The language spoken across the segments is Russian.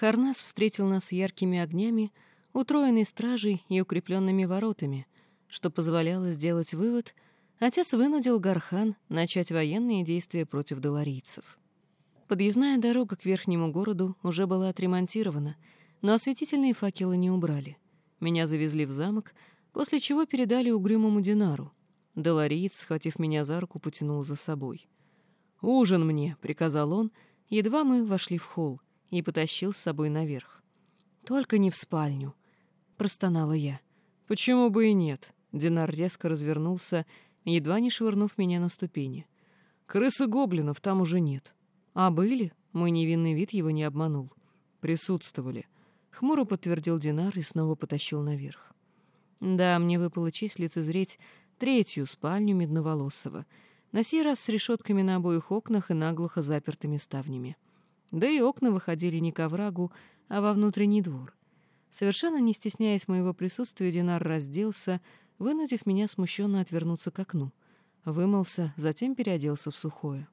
Харнас встретил нас яркими огнями, утроенной стражей и укрепленными воротами, что позволяло сделать вывод, отец вынудил Гархан начать военные действия против доларийцев. Подъездная дорога к верхнему городу уже была отремонтирована, но осветительные факелы не убрали. Меня завезли в замок, после чего передали угрюмому Динару. Долариец, схватив меня за руку, потянул за собой. «Ужин мне», — приказал он, едва мы вошли в холл, и потащил с собой наверх. «Только не в спальню», — простонала я. «Почему бы и нет?» Динар резко развернулся, едва не швырнув меня на ступени. «Крысы гоблинов там уже нет». «А были?» — мой невинный вид его не обманул. «Присутствовали». Хмуро подтвердил Динар и снова потащил наверх. Да, мне выпала честь лицезреть третью спальню Медноволосого, на сей раз с решетками на обоих окнах и наглухо запертыми ставнями. Да и окна выходили не к оврагу, а во внутренний двор. Совершенно не стесняясь моего присутствия, Динар разделся, вынудив меня смущенно отвернуться к окну. Вымылся, затем переоделся в сухое.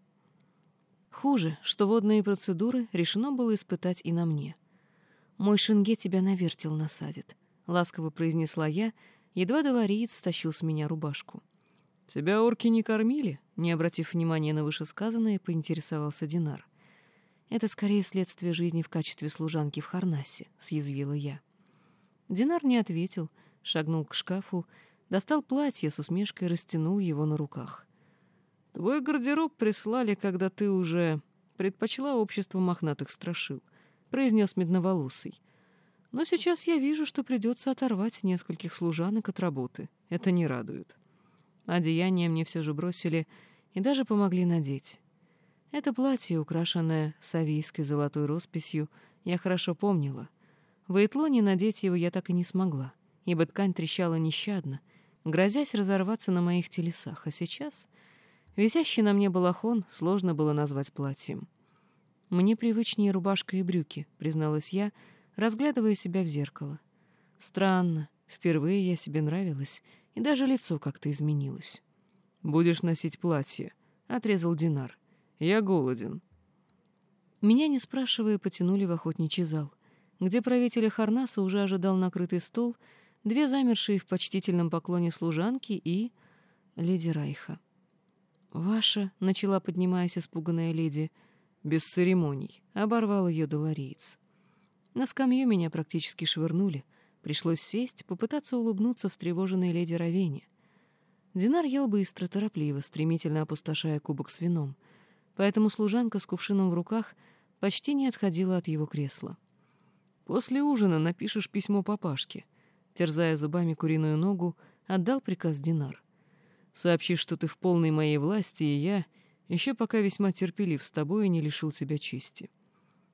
Хуже, что водные процедуры решено было испытать и на мне. «Мой шинге тебя на вертел насадит», — ласково произнесла я, едва долариец стащил с меня рубашку. «Тебя орки не кормили?» — не обратив внимания на вышесказанное, поинтересовался Динар. «Это скорее следствие жизни в качестве служанки в Харнасе», — съязвила я. Динар не ответил, шагнул к шкафу, достал платье с усмешкой растянул его на руках. «Твой гардероб прислали, когда ты уже предпочла общество мохнатых страшил», — произнес медноволосый. «Но сейчас я вижу, что придется оторвать нескольких служанок от работы. Это не радует. Одеяние мне все же бросили и даже помогли надеть. Это платье, украшенное савийской золотой росписью, я хорошо помнила. В Эйтлоне надеть его я так и не смогла, ибо ткань трещала нещадно, грозясь разорваться на моих телесах, а сейчас... Висящий на мне балахон сложно было назвать платьем. «Мне привычнее рубашка и брюки», — призналась я, разглядывая себя в зеркало. «Странно. Впервые я себе нравилась, и даже лицо как-то изменилось». «Будешь носить платье», — отрезал Динар. Я голоден». Меня, не спрашивая, потянули в охотничий зал, где правителя Харнаса уже ожидал накрытый стол, две замершие в почтительном поклоне служанки и... леди Райха. «Ваша», — начала, поднимаясь испуганная леди, — «без церемоний», — оборвал ее долариец. На скамью меня практически швырнули. Пришлось сесть, попытаться улыбнуться встревоженной леди Равене. Динар ел быстро, торопливо, стремительно опустошая кубок с вином — поэтому служанка с кувшином в руках почти не отходила от его кресла. «После ужина напишешь письмо папашке», терзая зубами куриную ногу, отдал приказ Динар. «Сообщи, что ты в полной моей власти, и я, еще пока весьма терпелив с тобой и не лишил тебя чести».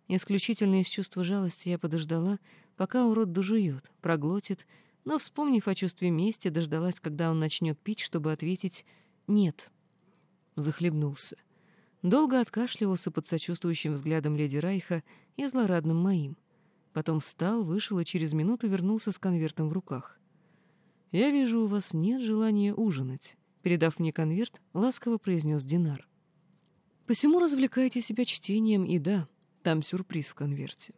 Исключительно из чувства жалости я подождала, пока урод дожует, проглотит, но, вспомнив о чувстве мести, дождалась, когда он начнет пить, чтобы ответить «нет». Захлебнулся. Долго откашливался под сочувствующим взглядом леди Райха и злорадным моим. Потом встал, вышел и через минуту вернулся с конвертом в руках. «Я вижу, у вас нет желания ужинать», — передав мне конверт, ласково произнес Динар. «Посему развлекайте себя чтением, и да, там сюрприз в конверте».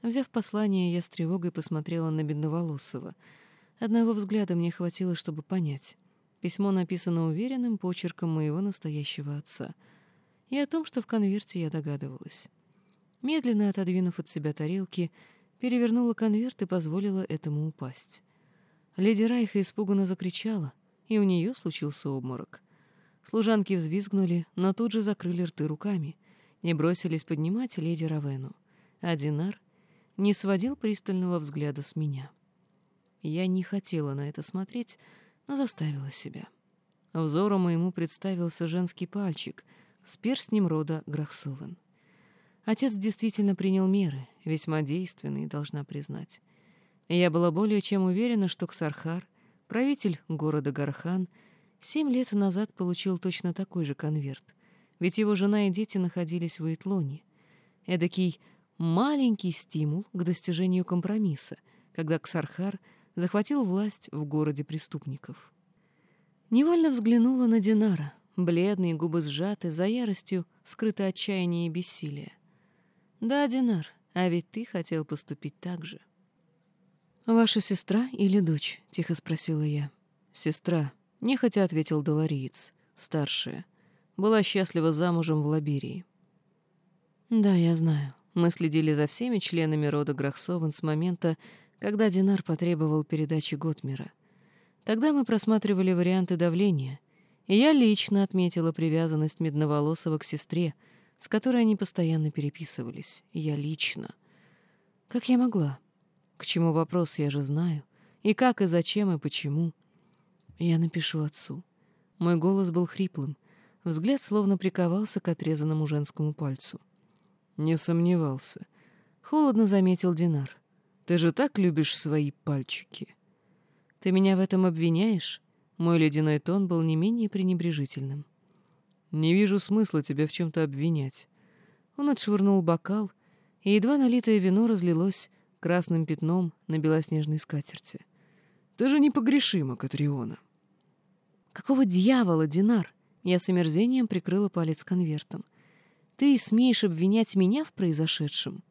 Взяв послание, я с тревогой посмотрела на Бедноволосого. Одного взгляда мне хватило, чтобы понять. Письмо написано уверенным почерком моего настоящего отца — и о том, что в конверте я догадывалась. Медленно отодвинув от себя тарелки, перевернула конверт и позволила этому упасть. Леди Райха испуганно закричала, и у нее случился обморок. Служанки взвизгнули, но тут же закрыли рты руками и бросились поднимать леди Равену. А Динар не сводил пристального взгляда с меня. Я не хотела на это смотреть, но заставила себя. Взору моему представился женский пальчик — с перстнем рода Грахсовен. Отец действительно принял меры, весьма действенные, должна признать. я была более чем уверена, что Ксархар, правитель города Гархан, семь лет назад получил точно такой же конверт, ведь его жена и дети находились в Итлоне. Эдакий маленький стимул к достижению компромисса, когда Ксархар захватил власть в городе преступников. Невольно взглянула на Динара, Бледные губы сжаты, за яростью скрыто отчаяние и бессилие. «Да, Динар, А ведь ты хотел поступить так же. «Ваша сестра или дочь?» — тихо спросила я. «Сестра», — нехотя ответил Долориец, старшая. Была счастлива замужем в Лаберии. «Да, я знаю. Мы следили за всеми членами рода Грахсован с момента, когда Динар потребовал передачи Готмира. Тогда мы просматривали варианты давления, я лично отметила привязанность Медноволосого к сестре, с которой они постоянно переписывались. Я лично. Как я могла? К чему вопрос, я же знаю. И как, и зачем, и почему. Я напишу отцу. Мой голос был хриплым. Взгляд словно приковался к отрезанному женскому пальцу. Не сомневался. Холодно заметил Динар. Ты же так любишь свои пальчики. Ты меня в этом обвиняешь? Мой ледяной тон был не менее пренебрежительным. Не вижу смысла тебя в чем-то обвинять. Он отшвырнул бокал, и едва налитое вино разлилось красным пятном на белоснежной скатерти. Ты же непогрешима, Катриона. Какого дьявола, Динар? Я с омерзением прикрыла палец конвертом. Ты смеешь обвинять меня в произошедшем?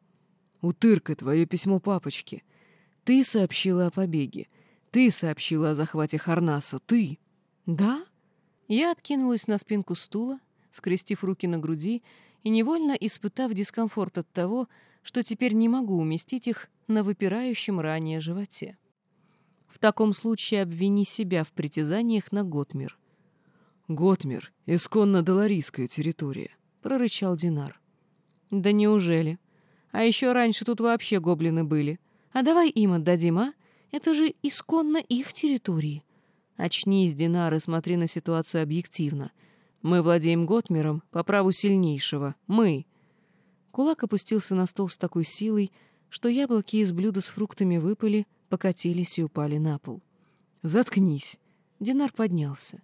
Утырка, твое письмо папочке. Ты сообщила о побеге. Ты сообщила о захвате Харнаса. Ты. Да? Я откинулась на спинку стула, скрестив руки на груди и невольно испытав дискомфорт от того, что теперь не могу уместить их на выпирающем ранее животе. В таком случае обвини себя в притязаниях на Готмир. «Готмир — исконно доларийская территория», — прорычал Динар. «Да неужели? А еще раньше тут вообще гоблины были. А давай им отдадим, а? Это же исконно их территории. Очнись, Динар, и смотри на ситуацию объективно. Мы владеем Готмиром по праву сильнейшего. Мы!» Кулак опустился на стол с такой силой, что яблоки из блюда с фруктами выпали, покатились и упали на пол. «Заткнись!» Динар поднялся.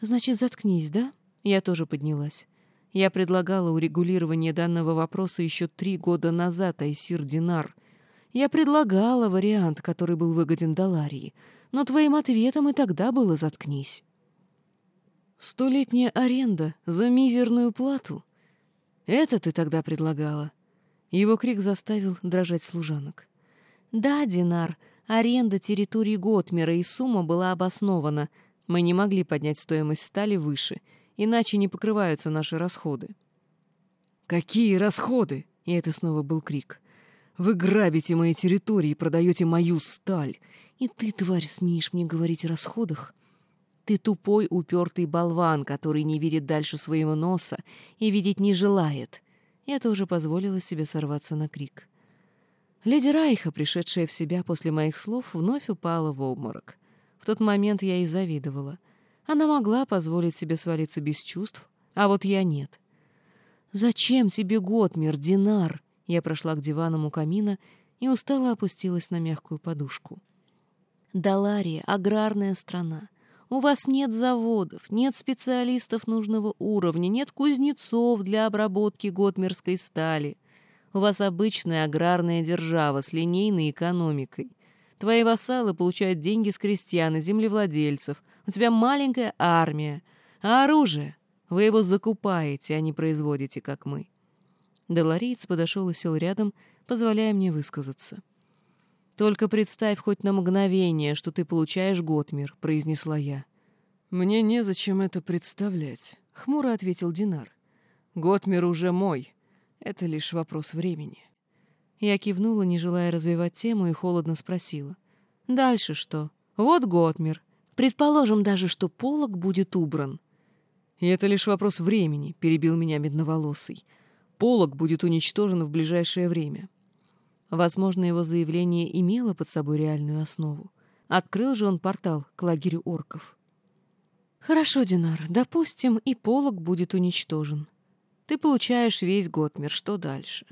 «Значит, заткнись, да?» Я тоже поднялась. Я предлагала урегулирование данного вопроса еще три года назад, Айсир Динар. Я предлагала вариант, который был выгоден Даларии, но твоим ответом и тогда было «заткнись». Столетняя аренда за мизерную плату. Это ты тогда предлагала. Его крик заставил дрожать служанок. Да, Динар, аренда территории Готмера и сумма была обоснована. Мы не могли поднять стоимость стали выше, иначе не покрываются наши расходы. Какие расходы? И это снова был крик. Вы грабите мои территории и продаете мою сталь. И ты, тварь, смеешь мне говорить о расходах? Ты тупой, упертый болван, который не видит дальше своего носа и видеть не желает. Я тоже позволила себе сорваться на крик. Леди Райха, пришедшая в себя после моих слов, вновь упала в обморок. В тот момент я и завидовала. Она могла позволить себе свалиться без чувств, а вот я нет. «Зачем тебе Готмир, Динар?» Я прошла к диванам у камина и устало опустилась на мягкую подушку. «Далария — аграрная страна. У вас нет заводов, нет специалистов нужного уровня, нет кузнецов для обработки готмерской стали. У вас обычная аграрная держава с линейной экономикой. Твои вассалы получают деньги с крестьян и землевладельцев. У тебя маленькая армия. А оружие? Вы его закупаете, а не производите, как мы. Делариец подошел и сел рядом, позволяя мне высказаться. «Только представь хоть на мгновение, что ты получаешь Готмир», — произнесла я. «Мне незачем это представлять», — хмуро ответил Динар. «Готмир уже мой. Это лишь вопрос времени. Я кивнула, не желая развивать тему, и холодно спросила. «Дальше что? Вот Готмир. Предположим даже, что полог будет убран». «И это лишь вопрос времени», — перебил меня медноволосый. «Полог будет уничтожен в ближайшее время». Возможно, его заявление имело под собой реальную основу. Открыл же он портал к лагерю орков. «Хорошо, Динар, допустим, и полог будет уничтожен. Ты получаешь весь Готмер, что дальше?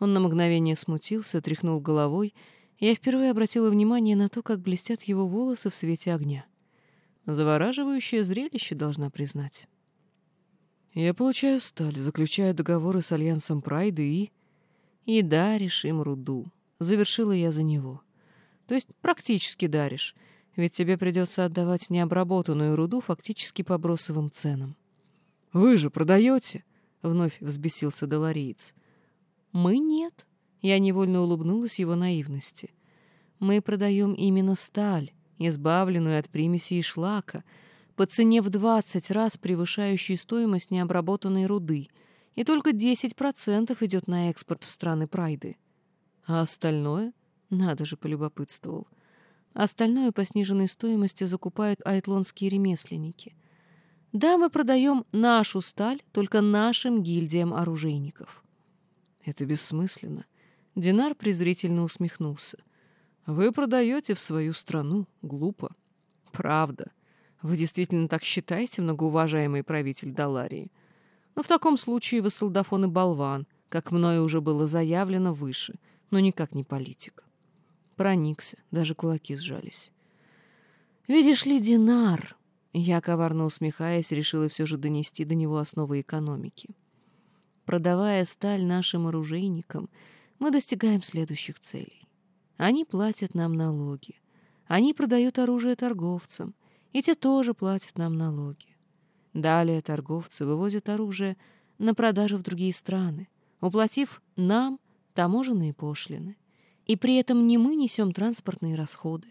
Он на мгновение смутился, тряхнул головой, я впервые обратила внимание на то, как блестят его волосы в свете огня. Завораживающее зрелище, должна признать. Я получаю сталь, заключаю договоры с Альянсом Прайда и... И даришь им руду. Завершила я за него. То есть практически даришь, ведь тебе придется отдавать необработанную руду фактически по бросовым ценам. Вы же продаете? — вновь взбесился Долориец. «Мы нет». Я невольно улыбнулась его наивности. «Мы продаем именно сталь, избавленную от примесей и шлака, по цене в 20 раз превышающей стоимость необработанной руды, и только 10% идет на экспорт в страны Прайды. А остальное? Надо же, полюбопытствовал. Остальное по сниженной стоимости закупают айтлонские ремесленники. Да, мы продаем нашу сталь только нашим гильдиям оружейников. Это бессмысленно. Динар презрительно усмехнулся. Вы продаете в свою страну. Глупо. Правда. Вы действительно так считаете, многоуважаемый правитель Даларии? Но в таком случае вы солдафон и болван, как мною уже было заявлено выше, но никак не политик. Проникся, даже кулаки сжались. «Видишь ли, Динар...» Я, коварно усмехаясь, решила все же донести до него основы экономики. Продавая сталь нашим оружейникам, мы достигаем следующих целей. Они платят нам налоги. Они продают оружие торговцам, и те тоже платят нам налоги. Далее торговцы вывозят оружие на продажу в другие страны, уплатив нам таможенные пошлины. И при этом не мы несем транспортные расходы.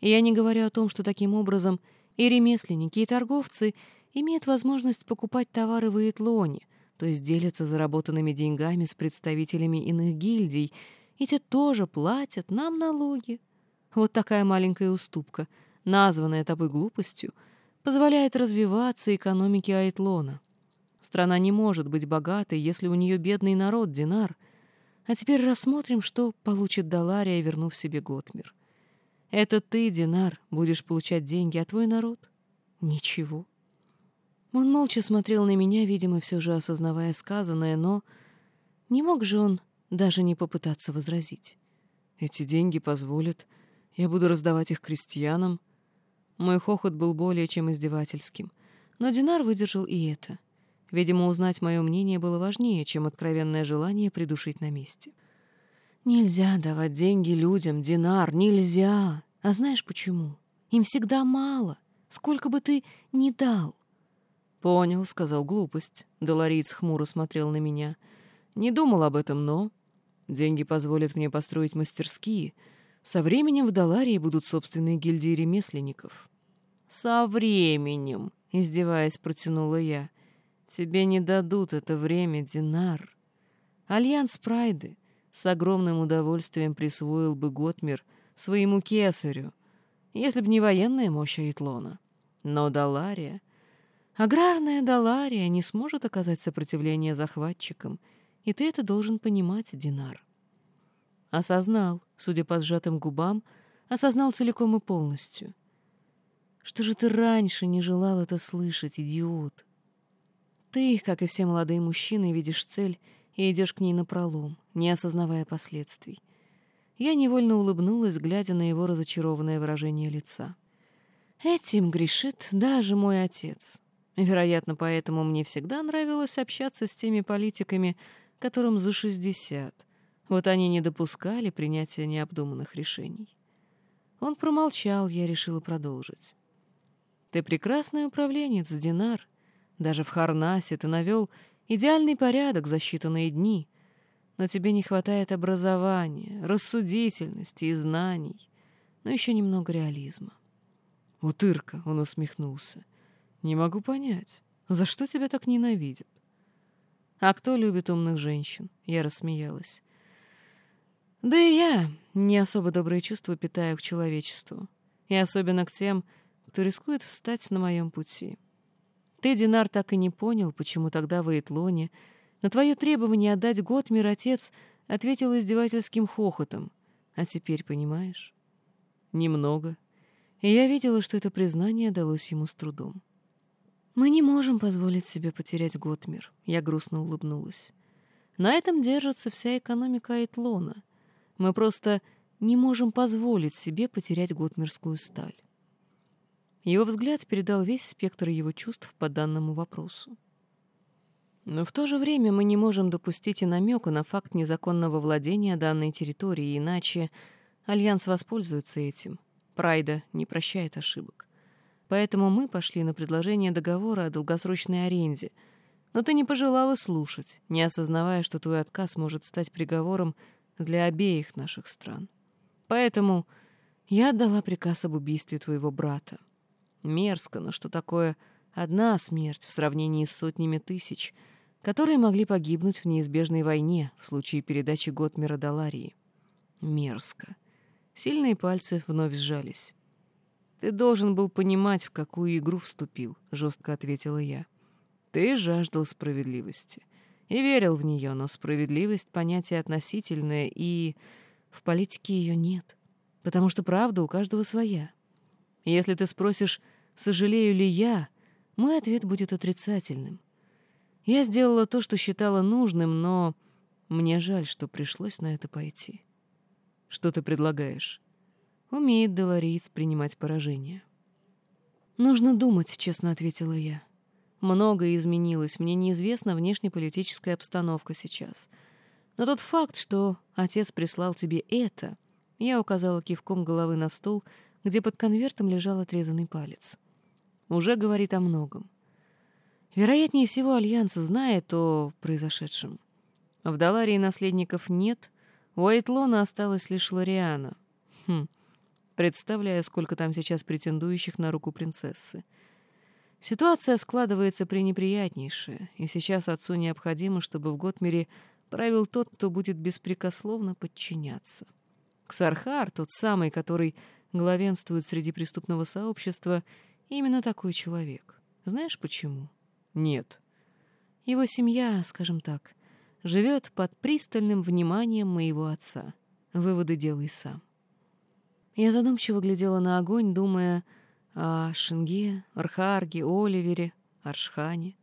И я не говорю о том, что таким образом и ремесленники, и торговцы имеют возможность покупать товары в Иетлоне, то есть делятся заработанными деньгами с представителями иных гильдий, и те тоже платят нам налоги. Вот такая маленькая уступка, названная тобой глупостью, позволяет развиваться экономике Айтлона. Страна не может быть богатой, если у нее бедный народ, Динар — а теперь рассмотрим, что получит Далария, вернув себе Готмир. Это ты, Динар, будешь получать деньги, а твой народ — ничего. Он молча смотрел на меня, видимо, все же осознавая сказанное, но не мог же он даже не попытаться возразить. Эти деньги позволят, я буду раздавать их крестьянам. Мой хохот был более чем издевательским, но Динар выдержал и это. Видимо, узнать мое мнение было важнее, чем откровенное желание придушить на месте. «Нельзя давать деньги людям, Динар, нельзя! А знаешь почему? Им всегда мало, сколько бы ты ни дал». «Понял», — сказал глупость. Долориец хмуро смотрел на меня. «Не думал об этом, но...» «Деньги позволят мне построить мастерские. Со временем в Доларии будут собственные гильдии ремесленников». «Со временем», — издеваясь, протянула я. Тебе не дадут это время, Динар. Альянс Прайды с огромным удовольствием присвоил бы Готмир своему кесарю, если б не военная мощь Айтлона. Но Далария... Аграрная Далария не сможет оказать сопротивление захватчикам, и ты это должен понимать, Динар. Осознал, судя по сжатым губам, осознал целиком и полностью. Что же ты раньше не желал это слышать, идиот? Ты, как и все молодые мужчины, видишь цель и идешь к ней напролом, не осознавая последствий. Я невольно улыбнулась, глядя на его разочарованное выражение лица. Этим грешит даже мой отец. Вероятно, поэтому мне всегда нравилось общаться с теми политиками, которым за шестьдесят. Вот они не допускали принятия необдуманных решений. Он промолчал, я решила продолжить. «Ты прекрасный управленец, Динар», даже в Харнасе ты навел идеальный порядок за считанные дни. Но тебе не хватает образования, рассудительности и знаний, но еще немного реализма. «Утырка», — он усмехнулся, — «не могу понять, за что тебя так ненавидят?» «А кто любит умных женщин?» — я рассмеялась. «Да и я не особо добрые чувства питаю к человечеству, и особенно к тем, кто рискует встать на моем пути». Ты, Динар, так и не понял, почему тогда в Эйтлоне на твое требование отдать год мир отец ответил издевательским хохотом. А теперь понимаешь? Немного. И я видела, что это признание далось ему с трудом. Мы не можем позволить себе потерять Готмир. Я грустно улыбнулась. На этом держится вся экономика Айтлона. Мы просто не можем позволить себе потерять Готмирскую сталь. Его взгляд передал весь спектр его чувств по данному вопросу. Но в то же время мы не можем допустить и намека на факт незаконного владения данной территорией, иначе Альянс воспользуется этим. Прайда не прощает ошибок. Поэтому мы пошли на предложение договора о долгосрочной аренде, но ты не пожелала слушать, не осознавая, что твой отказ может стать приговором для обеих наших стран. Поэтому я отдала приказ об убийстве твоего брата. Мерзко, но что такое одна смерть в сравнении с сотнями тысяч, которые могли погибнуть в неизбежной войне в случае передачи Готмера Даларии. Мерзко. Сильные пальцы вновь сжались. «Ты должен был понимать, в какую игру вступил», — жестко ответила я. «Ты жаждал справедливости и верил в нее, но справедливость — понятие относительное, и в политике ее нет, потому что правда у каждого своя. Если ты спросишь, сожалею ли я, мой ответ будет отрицательным. Я сделала то, что считала нужным, но мне жаль, что пришлось на это пойти. Что ты предлагаешь? Умеет Делариец принимать поражение. Нужно думать, честно ответила я. Многое изменилось, мне неизвестна внешнеполитическая обстановка сейчас. Но тот факт, что отец прислал тебе это, я указала кивком головы на стол, где под конвертом лежал отрезанный палец. Уже говорит о многом. Вероятнее всего, Альянс знает о произошедшем. В Даларии наследников нет, у Айтлона осталась лишь Лориана. Хм, представляю, сколько там сейчас претендующих на руку принцессы. Ситуация складывается пренеприятнейшая, и сейчас отцу необходимо, чтобы в Готмере правил тот, кто будет беспрекословно подчиняться. Ксархар, тот самый, который главенствует среди преступного сообщества, именно такой человек. Знаешь почему? Нет. Его семья, скажем так, живет под пристальным вниманием моего отца. Выводы делай сам. Я задумчиво глядела на огонь, думая о Шинге, Архарге, Оливере, Аршхане.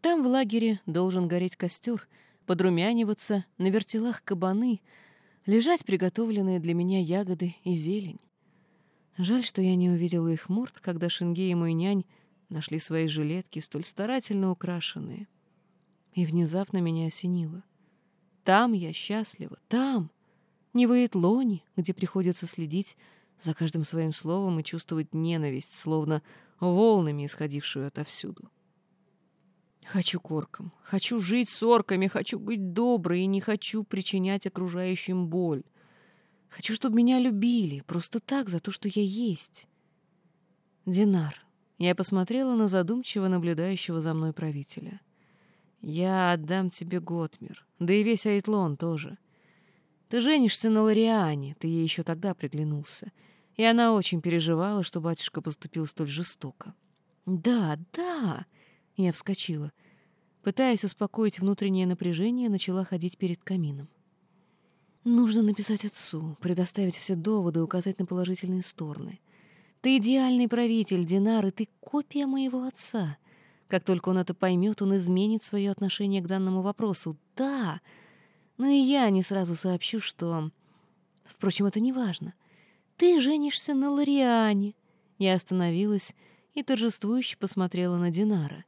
Там в лагере должен гореть костер, подрумяниваться, на вертелах кабаны, лежать приготовленные для меня ягоды и зелень. Жаль, что я не увидела их морд, когда Шинге и мой нянь нашли свои жилетки, столь старательно украшенные. И внезапно меня осенило. Там я счастлива, там, не в Эйтлоне, где приходится следить за каждым своим словом и чувствовать ненависть, словно волнами, исходившую отовсюду. Хочу к хочу жить с орками, хочу быть доброй и не хочу причинять окружающим боль. Хочу, чтобы меня любили, просто так, за то, что я есть. Динар. Я посмотрела на задумчиво наблюдающего за мной правителя. Я отдам тебе Готмир, да и весь Айтлон тоже. Ты женишься на Лориане, ты ей еще тогда приглянулся — и она очень переживала, что батюшка поступил столь жестоко. «Да, да!» — я вскочила. Пытаясь успокоить внутреннее напряжение, начала ходить перед камином. «Нужно написать отцу, предоставить все доводы, указать на положительные стороны. Ты идеальный правитель, Динар, и ты копия моего отца. Как только он это поймет, он изменит свое отношение к данному вопросу. Да! Но и я не сразу сообщу, что... Впрочем, это не важно. Ты женишься на Лориане. Я остановилась и торжествующе посмотрела на Динара.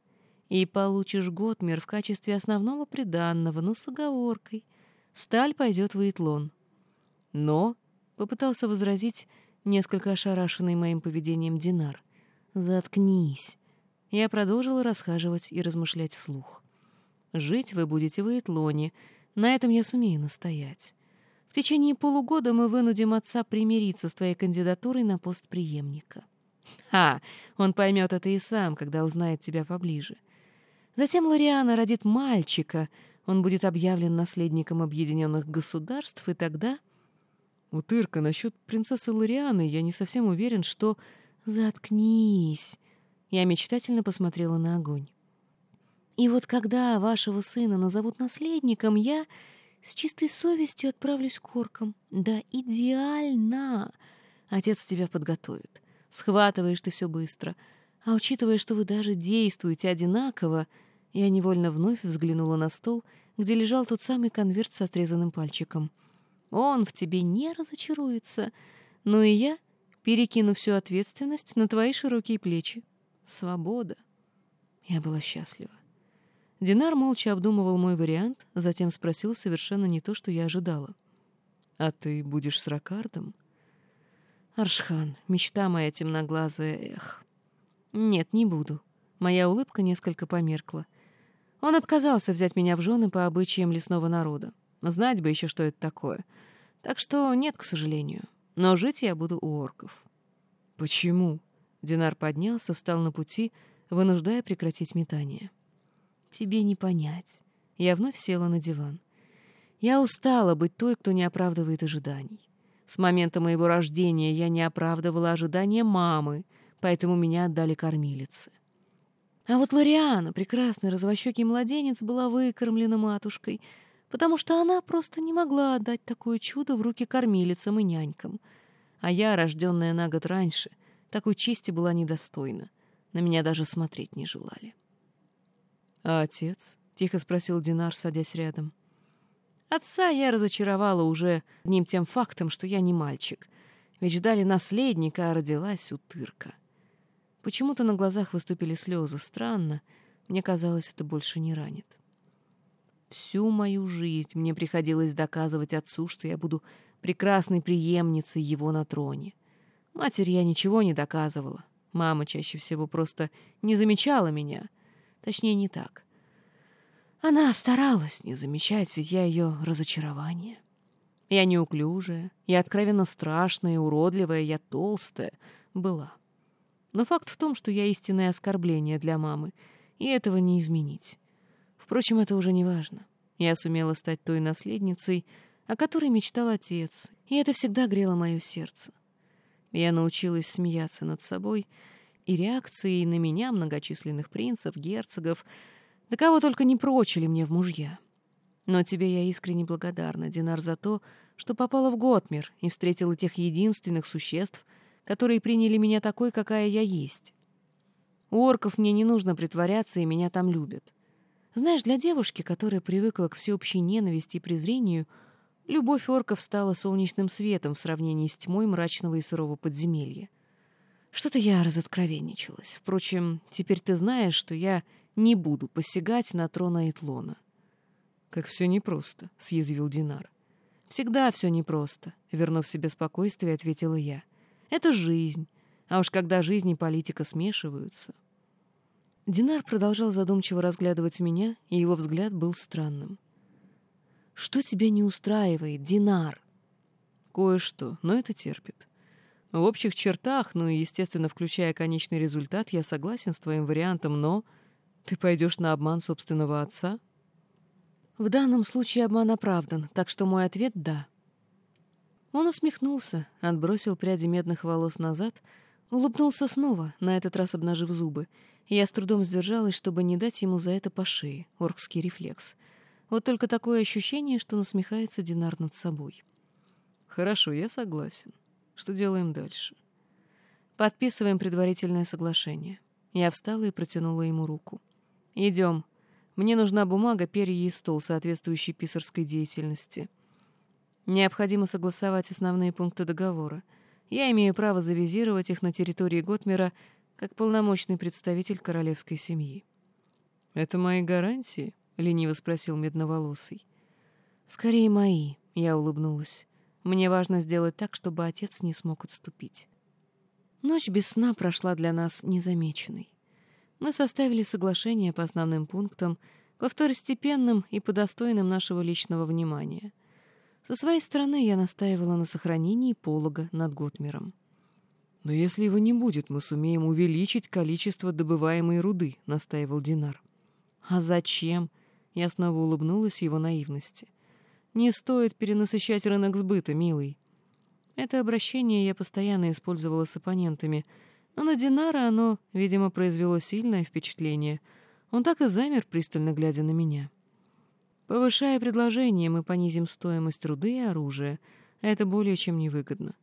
И получишь Готмер в качестве основного приданного, но с оговоркой. Сталь пойдет в Итлон. Но, — попытался возразить несколько ошарашенный моим поведением Динар, — заткнись. Я продолжила расхаживать и размышлять вслух. Жить вы будете в Итлоне, на этом я сумею настоять. В течение полугода мы вынудим отца примириться с твоей кандидатурой на пост преемника. Ха! Он поймет это и сам, когда узнает тебя поближе. Затем Лориана родит мальчика, он будет объявлен наследником объединенных государств, и тогда... Утырка, насчет принцессы Лорианы я не совсем уверен, что... Заткнись! Я мечтательно посмотрела на огонь. И вот когда вашего сына назовут наследником, я с чистой совестью отправлюсь к оркам. Да идеально! Отец тебя подготовит. Схватываешь ты все быстро. А учитывая, что вы даже действуете одинаково, я невольно вновь взглянула на стол, где лежал тот самый конверт с отрезанным пальчиком. Он в тебе не разочаруется. Ну и я перекину всю ответственность на твои широкие плечи. Свобода. Я была счастлива. Динар молча обдумывал мой вариант, затем спросил совершенно не то, что я ожидала. «А ты будешь с Ракардом?» «Аршхан, мечта моя темноглазая, эх». «Нет, не буду». Моя улыбка несколько померкла. Он отказался взять меня в жены по обычаям лесного народа. Знать бы еще, что это такое. Так что нет, к сожалению. Но жить я буду у орков. Почему? Динар поднялся, встал на пути, вынуждая прекратить метание. Тебе не понять. Я вновь села на диван. Я устала быть той, кто не оправдывает ожиданий. С момента моего рождения я не оправдывала ожидания мамы, поэтому меня отдали кормилице. А вот Лориана, прекрасный развощекий младенец, была выкормлена матушкой, потому что она просто не могла отдать такое чудо в руки кормилицам и нянькам. А я, рожденная на год раньше, такой чести была недостойна. На меня даже смотреть не желали. «А отец?» — тихо спросил Динар, садясь рядом. Отца я разочаровала уже одним тем фактом, что я не мальчик. Ведь ждали наследника, а родилась утырка. Почему-то на глазах выступили слезы. Странно. Мне казалось, это больше не ранит. Всю мою жизнь мне приходилось доказывать отцу, что я буду прекрасной преемницей его на троне. Матери я ничего не доказывала. Мама чаще всего просто не замечала меня. Точнее, не так. Она старалась не замечать, ведь я ее разочарование. Я неуклюжая, я откровенно страшная, уродливая, я толстая была. Но факт в том, что я истинное оскорбление для мамы, и этого не изменить. Впрочем, это уже не важно. Я сумела стать той наследницей, о которой мечтал отец, и это всегда грело мое сердце. Я научилась смеяться над собой, и реакцией на меня многочисленных принцев, герцогов — да кого только не прочили мне в мужья. Но тебе я искренне благодарна, Динар, за то, что попала в Готмир и встретила тех единственных существ, которые приняли меня такой, какая я есть. У орков мне не нужно притворяться, и меня там любят. Знаешь, для девушки, которая привыкла к всеобщей ненависти и презрению, любовь орков стала солнечным светом в сравнении с тьмой мрачного и сырого подземелья. Что-то я разоткровенничалась. Впрочем, теперь ты знаешь, что я не буду посягать на трон Айтлона. «Как все непросто», — съязвил Динар. «Всегда все непросто», — вернув себе спокойствие, ответила я. «Это жизнь, а уж когда жизнь и политика смешиваются...» Динар продолжал задумчиво разглядывать меня, и его взгляд был странным. «Что тебя не устраивает, Динар?» «Кое-что, но это терпит. В общих чертах, ну и, естественно, включая конечный результат, я согласен с твоим вариантом, но...» Ты пойдешь на обман собственного отца? В данном случае обман оправдан, так что мой ответ — да. Он усмехнулся, отбросил пряди медных волос назад, улыбнулся снова, на этот раз обнажив зубы, я с трудом сдержалась, чтобы не дать ему за это по шее, оркский рефлекс. Вот только такое ощущение, что насмехается Динар над собой. «Хорошо, я согласен. Что делаем дальше?» «Подписываем предварительное соглашение». Я встала и протянула ему руку. Идем. Мне нужна бумага, перья и стол, соответствующий писарской деятельности. Необходимо согласовать основные пункты договора. Я имею право завизировать их на территории Готмера как полномочный представитель королевской семьи. «Это мои гарантии?» — лениво спросил Медноволосый. «Скорее мои», — я улыбнулась. «Мне важно сделать так, чтобы отец не смог отступить». Ночь без сна прошла для нас незамеченной. Мы составили соглашение по основным пунктам, по второстепенным и по достойным нашего личного внимания. Со своей стороны я настаивала на сохранении полога над Готмером. «Но если его не будет, мы сумеем увеличить количество добываемой руды», — настаивал Динар. «А зачем?» — я снова улыбнулась его наивности. «Не стоит перенасыщать рынок сбыта, милый». Это обращение я постоянно использовала с оппонентами — но на Динара оно, видимо, произвело сильное впечатление. Он так и замер, пристально глядя на меня. Повышая предложение, мы понизим стоимость руды и оружия. Это более чем невыгодно.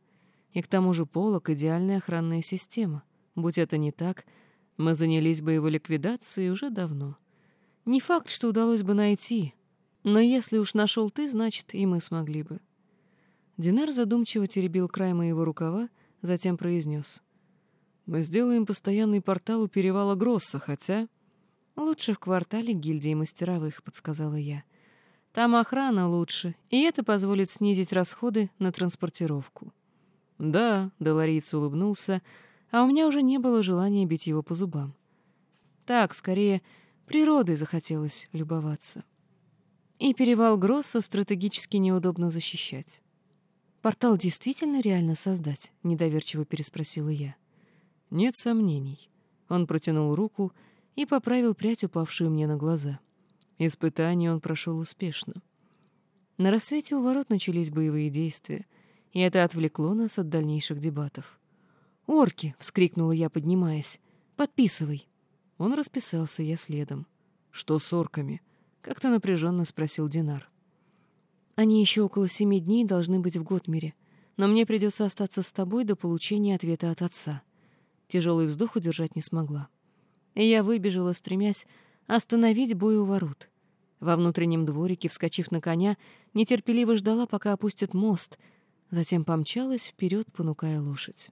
И к тому же полок — идеальная охранная система. Будь это не так, мы занялись бы его ликвидацией уже давно. Не факт, что удалось бы найти. Но если уж нашел ты, значит, и мы смогли бы. Динар задумчиво теребил край моего рукава, затем произнес — мы сделаем постоянный портал у перевала Гросса, хотя... Лучше в квартале гильдии мастеровых, подсказала я. Там охрана лучше, и это позволит снизить расходы на транспортировку. Да, Долориец улыбнулся, а у меня уже не было желания бить его по зубам. Так, скорее, природой захотелось любоваться. И перевал Гросса стратегически неудобно защищать. «Портал действительно реально создать?» — недоверчиво переспросила я. «Нет сомнений». Он протянул руку и поправил прядь, упавшую мне на глаза. Испытание он прошел успешно. На рассвете у ворот начались боевые действия, и это отвлекло нас от дальнейших дебатов. «Орки!» — вскрикнула я, поднимаясь. «Подписывай!» Он расписался, я следом. «Что с орками?» — как-то напряженно спросил Динар. «Они еще около семи дней должны быть в Готмере, но мне придется остаться с тобой до получения ответа от отца». Тяжелый вздох удержать не смогла. И я выбежала, стремясь остановить бой у ворот. Во внутреннем дворике, вскочив на коня, нетерпеливо ждала, пока опустят мост, затем помчалась вперед, понукая лошадь.